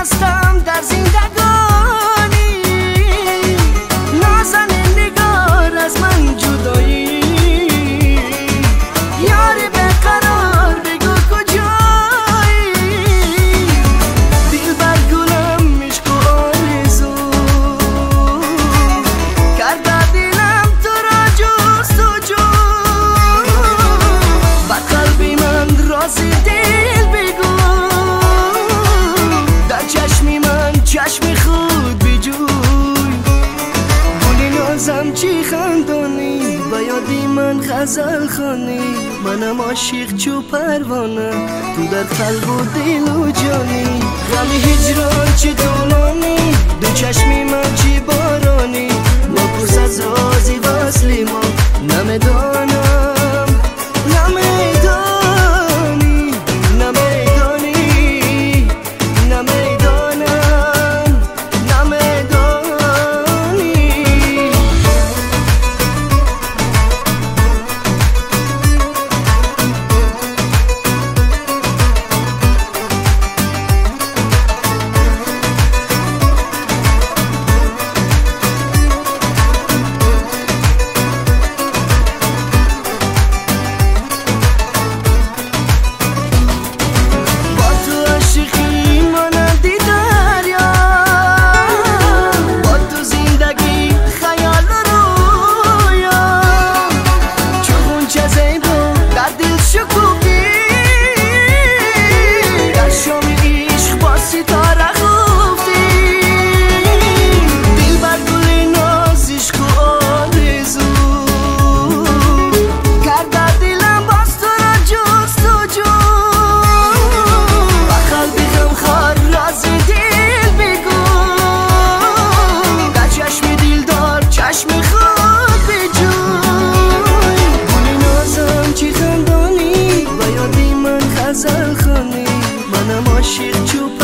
هستم در غزل خانی منم عاشق چو پروانه تو در قلب و دل و جانی. غم هجران چه دولانی dil shukur she to